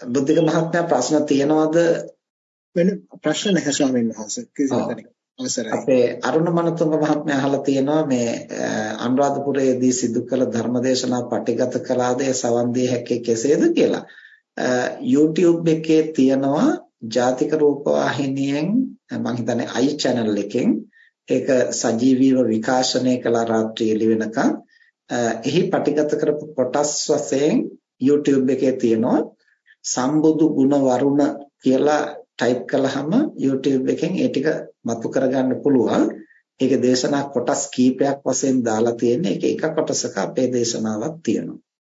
බුද්ධික මහත්මයා ප්‍රශ්න තියනවද? වෙන ප්‍රශ්න නැහැ ස්වාමීන් වහන්සේ. කිසිම අවසරයි. අපේ අරුණ මනතුංග මහත්මයා අහලා තියෙනවා මේ අනුරාධපුරයේදී සිදු කළ ධර්මදේශනා පටිගත කළාද ඒ සවන් දී හැක්කේ කෙසේද කියලා. YouTube එකේ තියෙනවා ජාතික රූපවාහිනියෙන් මම හිතන්නේ i channel එකෙන්. ඒක සජීවීව විකාශනය කළා රාත්‍රී එළි වෙනකන්. එහි පටිගත කරපු කොටස් වශයෙන් YouTube එකේ තියෙනවා සම්බුදු ගුණ වරුණ කියලා ටයිප් කළාම YouTube එකෙන් ඒ ටික මතු කරගන්න පුළුවන්. ඒක දේශනා කොටස් කීපයක් වශයෙන් දාලා තියෙන්නේ. ඒක එක කොටසක අපේ දේශනාවක් තියෙනවා.